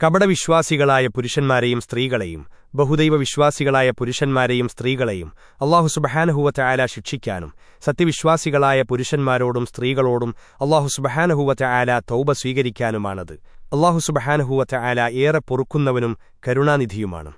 കപടവിശ്വാസികളായ പുരുഷന്മാരെയും സ്ത്രീകളെയും ബഹുദൈവ വിശ്വാസികളായ പുരുഷന്മാരെയും സ്ത്രീകളെയും അള്ളാഹു സുബഹാനഹുവറ്റായാല ശിക്ഷിക്കാനും സത്യവിശ്വാസികളായ പുരുഷന്മാരോടും സ്ത്രീകളോടും അള്ളാഹു സുബഹാനഹുവറ്റായാല തൗബ സ്വീകരിക്കാനുമാണത്. അള്ളാഹു സുബഹാനഹുവറ്റായാല ഏറെ പൊറുക്കുന്നവനും കരുണാനിധിയുമാണ്.